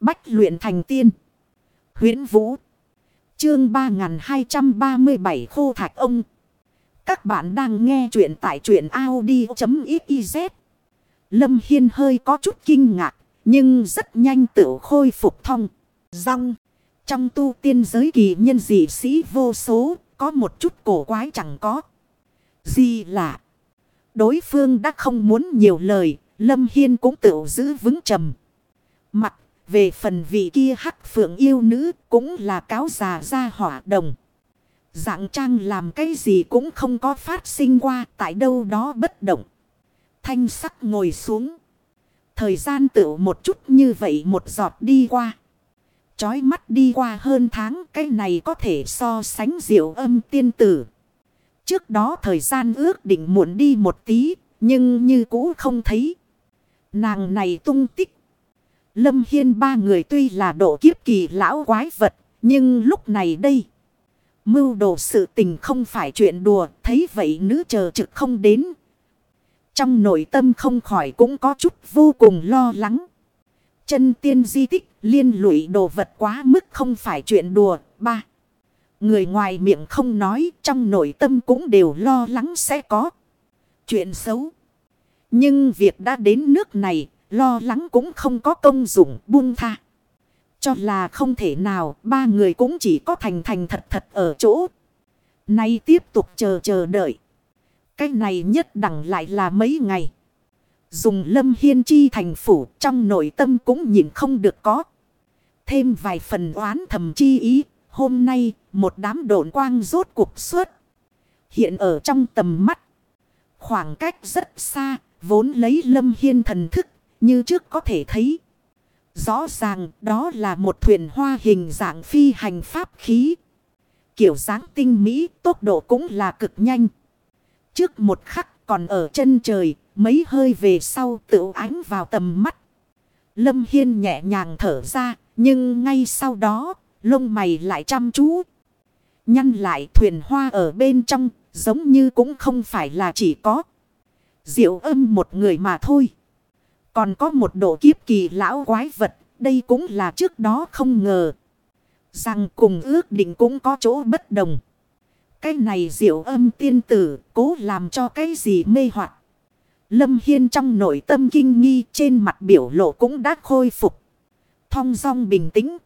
Bách luyện thành tiên. huyễn Vũ. Chương 3237 Khô Thạch Ông. Các bạn đang nghe truyện tại truyện Audi.xyz. Lâm Hiên hơi có chút kinh ngạc. Nhưng rất nhanh tự khôi phục thông. Rong. Trong tu tiên giới kỳ nhân dị sĩ vô số. Có một chút cổ quái chẳng có. Gì lạ. Đối phương đã không muốn nhiều lời. Lâm Hiên cũng tự giữ vững trầm. Mặt về phần vị kia hắc phượng yêu nữ cũng là cáo già ra hỏa đồng. Dạng trang làm cái gì cũng không có phát sinh qua, tại đâu đó bất động. Thanh sắc ngồi xuống. Thời gian tự một chút như vậy một giọt đi qua. Chói mắt đi qua hơn tháng, cái này có thể so sánh diệu âm tiên tử. Trước đó thời gian ước định muộn đi một tí, nhưng như cũ không thấy. Nàng này tung tích. Lâm Hiên ba người tuy là độ kiếp kỳ lão quái vật, nhưng lúc này đây. Mưu đồ sự tình không phải chuyện đùa, thấy vậy nữ chờ trực không đến. Trong nội tâm không khỏi cũng có chút vô cùng lo lắng. Chân tiên di tích liên lụy đồ vật quá mức không phải chuyện đùa. Ba. Người ngoài miệng không nói trong nội tâm cũng đều lo lắng sẽ có. Chuyện xấu. Nhưng việc đã đến nước này Lo lắng cũng không có công dụng buông tha. Cho là không thể nào, ba người cũng chỉ có thành thành thật thật ở chỗ. Nay tiếp tục chờ chờ đợi. Cái này nhất đẳng lại là mấy ngày. Dùng lâm hiên chi thành phủ, trong nội tâm cũng nhìn không được có. Thêm vài phần oán thầm chi ý. Hôm nay, một đám độn quang rốt cuộc xuất. Hiện ở trong tầm mắt. Khoảng cách rất xa. Vốn lấy lâm hiên thần thức như trước có thể thấy. Rõ ràng, đó là một thuyền hoa hình dạng phi hành pháp khí. Kiểu dáng tinh mỹ, tốc độ cũng là cực nhanh. Trước một khắc còn ở chân trời, mấy hơi về sau tự ánh vào tầm mắt. Lâm Hiên nhẹ nhàng thở ra, nhưng ngay sau đó, lông mày lại chăm chú. Nhăn lại thuyền hoa ở bên trong, giống như cũng không phải là chỉ có diệu âm một người mà thôi. Còn có một độ kiếp kỳ lão quái vật, đây cũng là trước đó không ngờ. Rằng cùng ước định cũng có chỗ bất đồng. Cái này diệu âm tiên tử, cố làm cho cái gì mê hoặc Lâm Hiên trong nội tâm kinh nghi trên mặt biểu lộ cũng đã khôi phục. Thong dong bình tĩnh.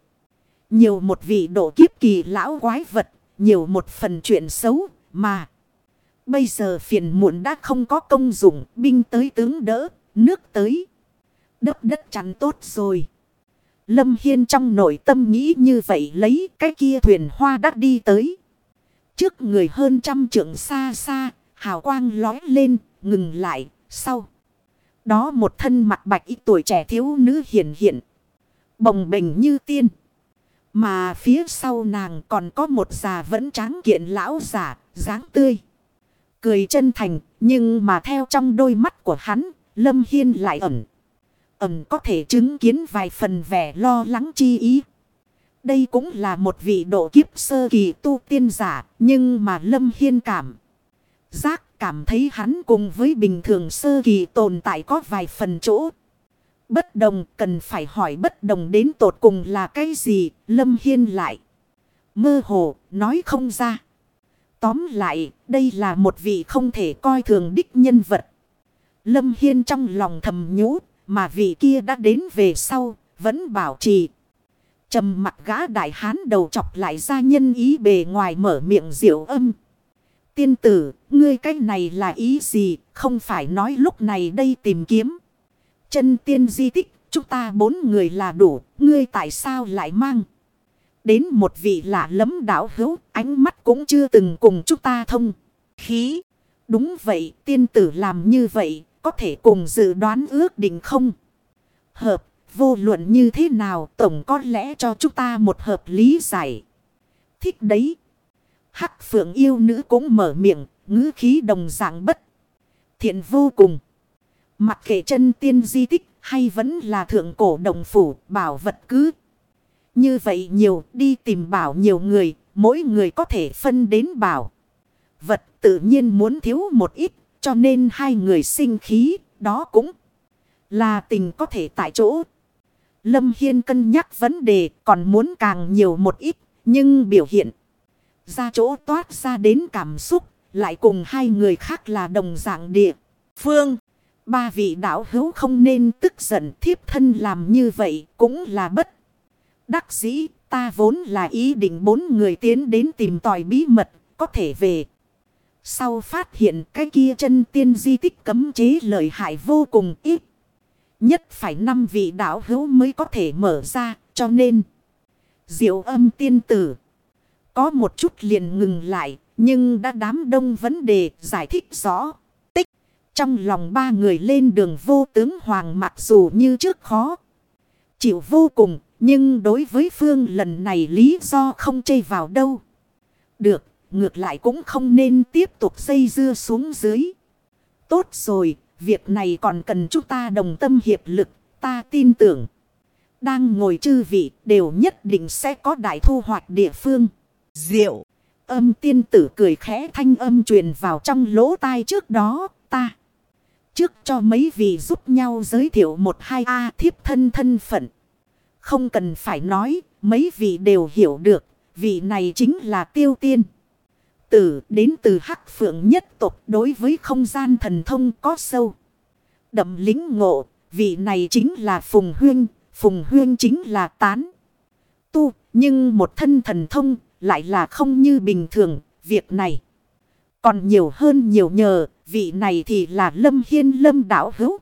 Nhiều một vị độ kiếp kỳ lão quái vật, nhiều một phần chuyện xấu mà. Bây giờ phiền muộn đã không có công dụng, binh tới tướng đỡ, nước tới đất đất chắn tốt rồi. Lâm Hiên trong nội tâm nghĩ như vậy lấy cái kia thuyền hoa đã đi tới. Trước người hơn trăm trượng xa xa, hào quang lói lên, ngừng lại, sau. Đó một thân mặt bạch ít tuổi trẻ thiếu nữ hiện hiện. Bồng bềnh như tiên. Mà phía sau nàng còn có một già vẫn tráng kiện lão giả, dáng tươi. Cười chân thành, nhưng mà theo trong đôi mắt của hắn, Lâm Hiên lại ẩn ẩm có thể chứng kiến vài phần vẻ lo lắng chi ý. Đây cũng là một vị độ kiếp sơ kỳ tu tiên giả, nhưng mà Lâm Hiên cảm. Giác cảm thấy hắn cùng với bình thường sơ kỳ tồn tại có vài phần chỗ. Bất đồng cần phải hỏi bất đồng đến tột cùng là cái gì, Lâm Hiên lại. Mơ hồ, nói không ra. Tóm lại, đây là một vị không thể coi thường đích nhân vật. Lâm Hiên trong lòng thầm nhũ, mà vị kia đã đến về sau, vẫn bảo trì. trầm mặt gã đại hán đầu chọc lại ra nhân ý bề ngoài mở miệng diệu âm. Tiên tử, ngươi cái này là ý gì, không phải nói lúc này đây tìm kiếm. Chân tiên di tích, chúng ta bốn người là đủ, ngươi tại sao lại mang. Đến một vị lạ lấm đảo hữu, ánh mắt cũng chưa từng cùng chúng ta thông. Khí. Đúng vậy, tiên tử làm như vậy, có thể cùng dự đoán ước định không? Hợp, vô luận như thế nào tổng có lẽ cho chúng ta một hợp lý giải. Thích đấy. Hắc phượng yêu nữ cũng mở miệng, ngữ khí đồng dạng bất. Thiện vô cùng. Mặc kệ chân tiên di tích hay vẫn là thượng cổ đồng phủ bảo vật cứ. Như vậy nhiều đi tìm bảo nhiều người, mỗi người có thể phân đến bảo. Vật tự nhiên muốn thiếu một ít cho nên hai người sinh khí, đó cũng là tình có thể tại chỗ. Lâm Hiên cân nhắc vấn đề còn muốn càng nhiều một ít. Nhưng biểu hiện ra chỗ toát ra đến cảm xúc. Lại cùng hai người khác là đồng dạng địa. Phương. Ba vị đạo hữu không nên tức giận thiếp thân làm như vậy cũng là bất. Đắc dĩ ta vốn là ý định bốn người tiến đến tìm tòi bí mật có thể về. Sau phát hiện cái kia chân tiên di tích cấm chế lợi hại vô cùng ít. Nhất phải năm vị đạo hữu mới có thể mở ra, cho nên. Diệu âm tiên tử. Có một chút liền ngừng lại, nhưng đã đám đông vấn đề giải thích rõ. Tích. Trong lòng ba người lên đường vô tướng hoàng mặc dù như trước khó. Chịu vô cùng. Nhưng đối với Phương lần này lý do không chây vào đâu. Được. Ngược lại cũng không nên tiếp tục dây dưa xuống dưới. Tốt rồi. Việc này còn cần chúng ta đồng tâm hiệp lực. Ta tin tưởng. Đang ngồi chư vị đều nhất định sẽ có đại thu hoạch địa phương. Diệu. Âm tiên tử cười khẽ thanh âm truyền vào trong lỗ tai trước đó, ta. Trước cho mấy vị giúp nhau giới thiệu một hai A thiếp thân thân phận. Không cần phải nói, mấy vị đều hiểu được, vị này chính là tiêu tiên. Tử đến từ hắc phượng nhất tục đối với không gian thần thông có sâu. Đậm lính ngộ, vị này chính là Phùng Huyên, Phùng Huyên chính là tán. Tu, nhưng một thân thần thông lại là không như bình thường, việc này. Còn nhiều hơn nhiều nhờ, vị này thì là Lâm Hiên Lâm Đảo Hữu.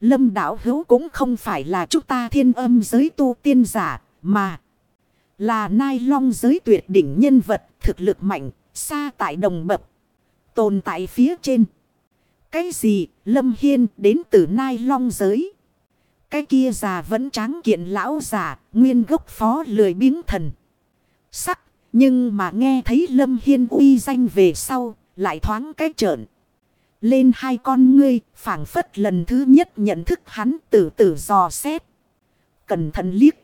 Lâm Đảo Hữu cũng không phải là chúng ta thiên âm giới tu tiên giả, mà là nai long giới tuyệt đỉnh nhân vật, thực lực mạnh, xa tại đồng bập, tồn tại phía trên. Cái gì, Lâm Hiên đến từ nai long giới. Cái kia già vẫn tráng kiện lão già, nguyên gốc phó lười biếng thần. Sắc nhưng mà nghe thấy Lâm Hiên uy danh về sau, lại thoáng cái trợn. Lên hai con ngươi, phảng phất lần thứ nhất nhận thức hắn từ từ dò xét. Cẩn thận liếc.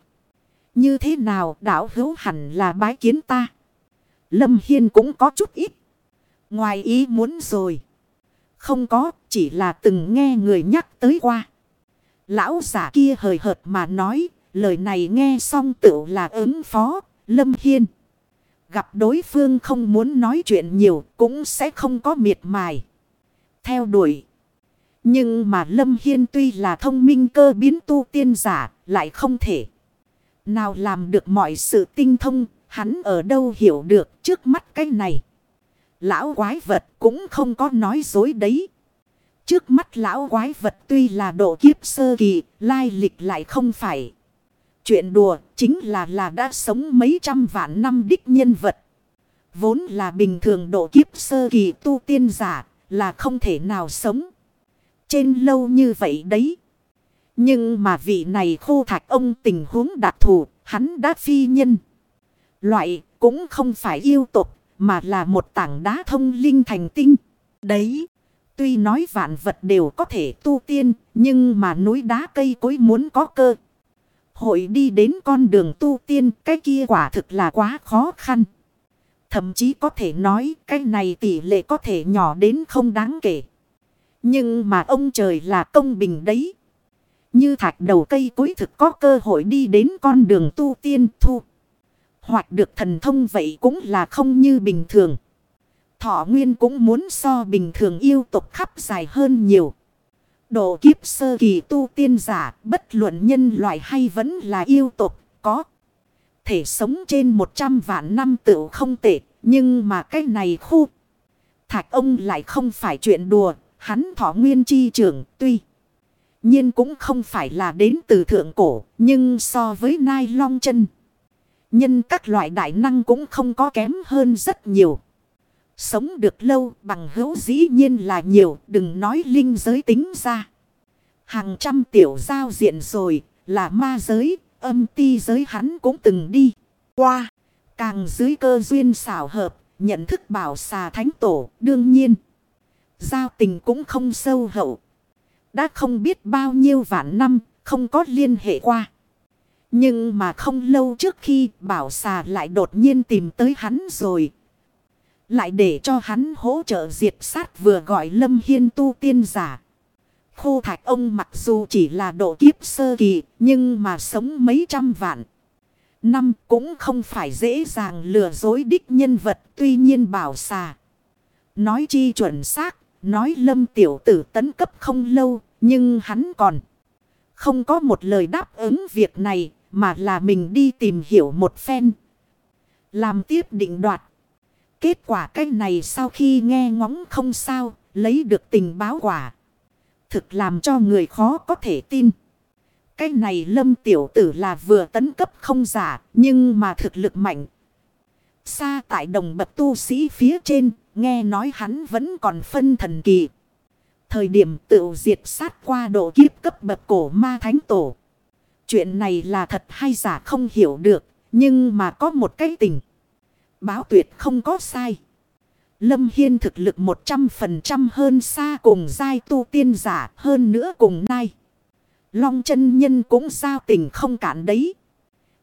Như thế nào đảo hữu hẳn là bái kiến ta. Lâm Hiên cũng có chút ít. Ngoài ý muốn rồi. Không có, chỉ là từng nghe người nhắc tới qua. Lão giả kia hời hợt mà nói, lời này nghe xong tựu là ứng phó, Lâm Hiên. Gặp đối phương không muốn nói chuyện nhiều cũng sẽ không có miệt mài. Theo đuổi. Nhưng mà Lâm Hiên tuy là thông minh cơ biến tu tiên giả lại không thể. Nào làm được mọi sự tinh thông hắn ở đâu hiểu được trước mắt cái này. Lão quái vật cũng không có nói dối đấy. Trước mắt lão quái vật tuy là độ kiếp sơ kỳ, lai lịch lại không phải. Chuyện đùa chính là là đã sống mấy trăm vạn năm đích nhân vật. Vốn là bình thường độ kiếp sơ kỳ tu tiên giả là không thể nào sống. Trên lâu như vậy đấy. Nhưng mà vị này khô thạch ông tình huống đặc thù, hắn đã phi nhân. Loại cũng không phải yêu tục, mà là một tảng đá thông linh thành tinh. Đấy, tuy nói vạn vật đều có thể tu tiên, nhưng mà núi đá cây cối muốn có cơ hội đi đến con đường tu tiên cái kia quả thực là quá khó khăn. Thậm chí có thể nói cái này tỷ lệ có thể nhỏ đến không đáng kể. Nhưng mà ông trời là công bình đấy. Như thạch đầu cây cuối thực có cơ hội đi đến con đường tu tiên thu. Hoặc được thần thông vậy cũng là không như bình thường. Thọ nguyên cũng muốn so bình thường yêu tục khắp dài hơn nhiều. Độ kiếp sơ kỳ tu tiên giả, bất luận nhân loại hay vẫn là yêu tục, có. Thể sống trên 100 vạn năm tự không tệ, nhưng mà cái này khu. Thạch ông lại không phải chuyện đùa, hắn thọ nguyên chi trưởng tuy. nhiên cũng không phải là đến từ thượng cổ, nhưng so với nai long chân. Nhân các loại đại năng cũng không có kém hơn rất nhiều. Sống được lâu bằng hữu dĩ nhiên là nhiều, đừng nói linh giới tính ra. Hàng trăm tiểu giao diện rồi, là ma giới, âm ti giới hắn cũng từng đi. Qua, càng dưới cơ duyên xảo hợp, nhận thức bảo xà thánh tổ, đương nhiên. Giao tình cũng không sâu hậu. Đã không biết bao nhiêu vạn năm, không có liên hệ qua. Nhưng mà không lâu trước khi bảo xà lại đột nhiên tìm tới hắn rồi, lại để cho hắn hỗ trợ diệt sát vừa gọi Lâm Hiên tu tiên giả. Khô thạch ông mặc dù chỉ là độ kiếp sơ kỳ, nhưng mà sống mấy trăm vạn. Năm cũng không phải dễ dàng lừa dối đích nhân vật, tuy nhiên bảo xà. Nói chi chuẩn xác, nói lâm tiểu tử tấn cấp không lâu, nhưng hắn còn không có một lời đáp ứng việc này, mà là mình đi tìm hiểu một phen. Làm tiếp định đoạt. Kết quả cái này sau khi nghe ngóng không sao, lấy được tình báo quả thực làm cho người khó có thể tin. Cái này lâm tiểu tử là vừa tấn cấp không giả, nhưng mà thực lực mạnh. Xa tại đồng bậc tu sĩ phía trên, nghe nói hắn vẫn còn phân thần kỳ. Thời điểm tự diệt sát qua độ kiếp cấp bậc cổ ma thánh tổ. Chuyện này là thật hay giả không hiểu được, nhưng mà có một cái tình. Báo tuyệt không có sai. Lâm Hiên thực lực 100% hơn xa cùng giai tu tiên giả hơn nữa cùng nay Long chân nhân cũng giao tình không cản đấy.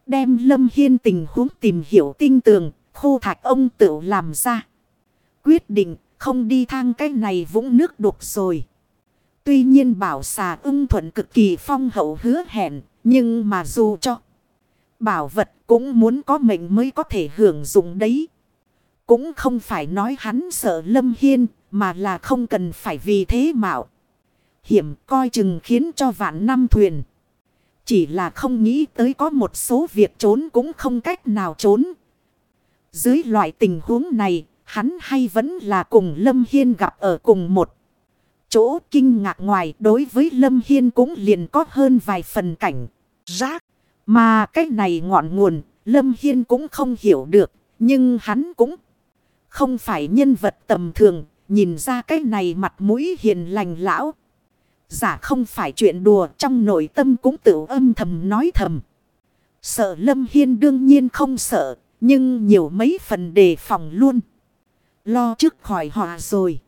Đem Lâm Hiên tình huống tìm hiểu tinh tường, khô thạch ông tự làm ra. Quyết định không đi thang cái này vũng nước đục rồi. Tuy nhiên bảo xà ưng thuận cực kỳ phong hậu hứa hẹn, nhưng mà dù cho bảo vật cũng muốn có mệnh mới có thể hưởng dụng đấy. Cũng không phải nói hắn sợ Lâm Hiên, mà là không cần phải vì thế mạo. Hiểm coi chừng khiến cho vạn năm thuyền. Chỉ là không nghĩ tới có một số việc trốn cũng không cách nào trốn. Dưới loại tình huống này, hắn hay vẫn là cùng Lâm Hiên gặp ở cùng một chỗ kinh ngạc ngoài đối với Lâm Hiên cũng liền có hơn vài phần cảnh rác. Mà cái này ngọn nguồn, Lâm Hiên cũng không hiểu được, nhưng hắn cũng không phải nhân vật tầm thường, nhìn ra cái này mặt mũi hiền lành lão. Giả không phải chuyện đùa trong nội tâm cũng tự âm thầm nói thầm. Sợ Lâm Hiên đương nhiên không sợ, nhưng nhiều mấy phần đề phòng luôn. Lo trước khỏi hòa rồi.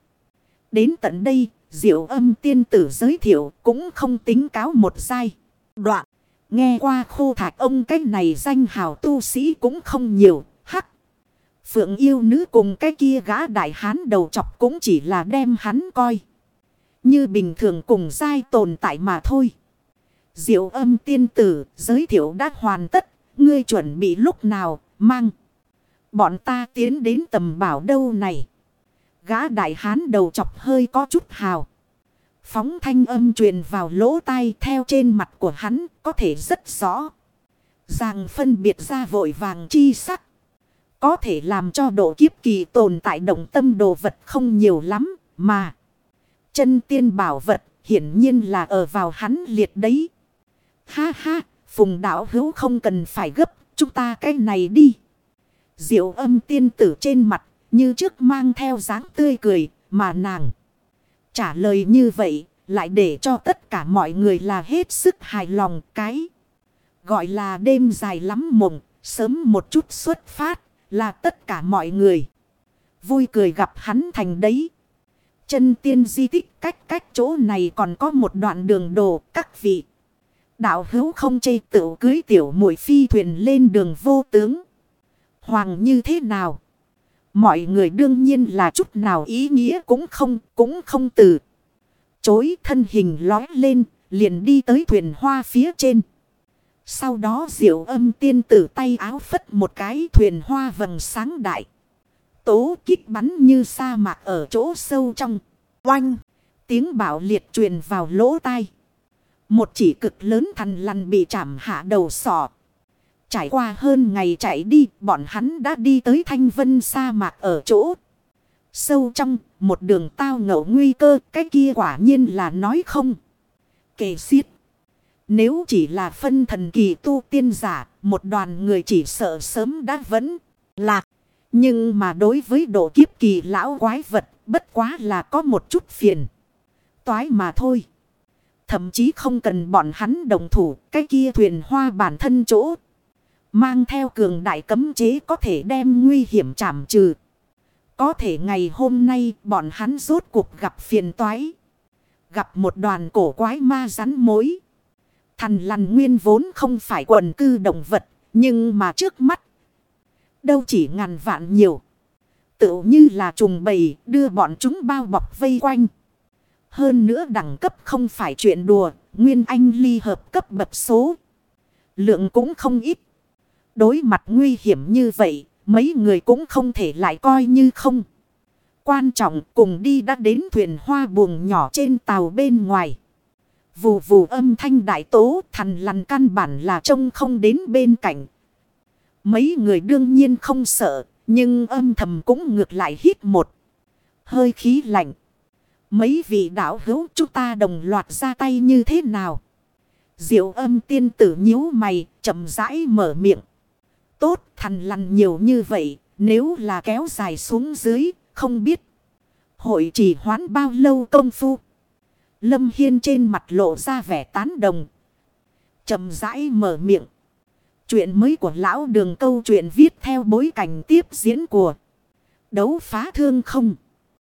Đến tận đây, diệu âm tiên tử giới thiệu cũng không tính cáo một sai. Đoạn, nghe qua khô thạch ông cái này danh hào tu sĩ cũng không nhiều, Phượng yêu nữ cùng cái kia gã đại hán đầu chọc cũng chỉ là đem hắn coi. Như bình thường cùng giai tồn tại mà thôi. Diệu âm tiên tử giới thiệu đã hoàn tất. Ngươi chuẩn bị lúc nào mang. Bọn ta tiến đến tầm bảo đâu này. Gã đại hán đầu chọc hơi có chút hào. Phóng thanh âm truyền vào lỗ tai theo trên mặt của hắn có thể rất rõ. Ràng phân biệt ra vội vàng chi sắc. Có thể làm cho độ kiếp kỳ tồn tại động tâm đồ vật không nhiều lắm mà. Chân tiên bảo vật hiển nhiên là ở vào hắn liệt đấy. Ha ha, phùng đạo hữu không cần phải gấp, chúng ta cái này đi. Diệu âm tiên tử trên mặt, như trước mang theo dáng tươi cười, mà nàng. Trả lời như vậy, lại để cho tất cả mọi người là hết sức hài lòng cái. Gọi là đêm dài lắm mộng, sớm một chút xuất phát, là tất cả mọi người. Vui cười gặp hắn thành đấy. Chân tiên di tích cách cách chỗ này còn có một đoạn đường đồ các vị. Đạo hữu không chê tự cưới tiểu mũi phi thuyền lên đường vô tướng. Hoàng như thế nào? Mọi người đương nhiên là chút nào ý nghĩa cũng không, cũng không từ. Chối thân hình lói lên, liền đi tới thuyền hoa phía trên. Sau đó diệu âm tiên tử tay áo phất một cái thuyền hoa vầng sáng đại. Tố kích bắn như sa mạc ở chỗ sâu trong. Oanh! Tiếng bảo liệt truyền vào lỗ tai. Một chỉ cực lớn thằn lằn bị chạm hạ đầu sọ. Trải qua hơn ngày chạy đi, bọn hắn đã đi tới thanh vân sa mạc ở chỗ. Sâu trong, một đường tao ngậu nguy cơ, cái kia quả nhiên là nói không. Kể xiết. Nếu chỉ là phân thần kỳ tu tiên giả, một đoàn người chỉ sợ sớm đã vẫn lạc. Nhưng mà đối với độ kiếp kỳ lão quái vật, bất quá là có một chút phiền. Toái mà thôi. Thậm chí không cần bọn hắn đồng thủ, cái kia thuyền hoa bản thân chỗ. Mang theo cường đại cấm chế có thể đem nguy hiểm chảm trừ. Có thể ngày hôm nay bọn hắn rốt cuộc gặp phiền toái. Gặp một đoàn cổ quái ma rắn mối. Thằn lằn nguyên vốn không phải quần cư động vật, nhưng mà trước mắt. Đâu chỉ ngàn vạn nhiều. Tự như là trùng bầy đưa bọn chúng bao bọc vây quanh. Hơn nữa đẳng cấp không phải chuyện đùa, nguyên anh ly hợp cấp bậc số. Lượng cũng không ít. Đối mặt nguy hiểm như vậy, mấy người cũng không thể lại coi như không. Quan trọng cùng đi đã đến thuyền hoa buồng nhỏ trên tàu bên ngoài. Vù vù âm thanh đại tố thằn lằn căn bản là trông không đến bên cạnh. Mấy người đương nhiên không sợ, nhưng âm thầm cũng ngược lại hít một. Hơi khí lạnh. Mấy vị đạo hữu chúng ta đồng loạt ra tay như thế nào? Diệu âm tiên tử nhíu mày, chậm rãi mở miệng. Tốt, thằn lằn nhiều như vậy, nếu là kéo dài xuống dưới, không biết. Hội chỉ hoán bao lâu công phu. Lâm Hiên trên mặt lộ ra vẻ tán đồng. chậm rãi mở miệng. Chuyện mới của lão đường câu chuyện viết theo bối cảnh tiếp diễn của đấu phá thương không.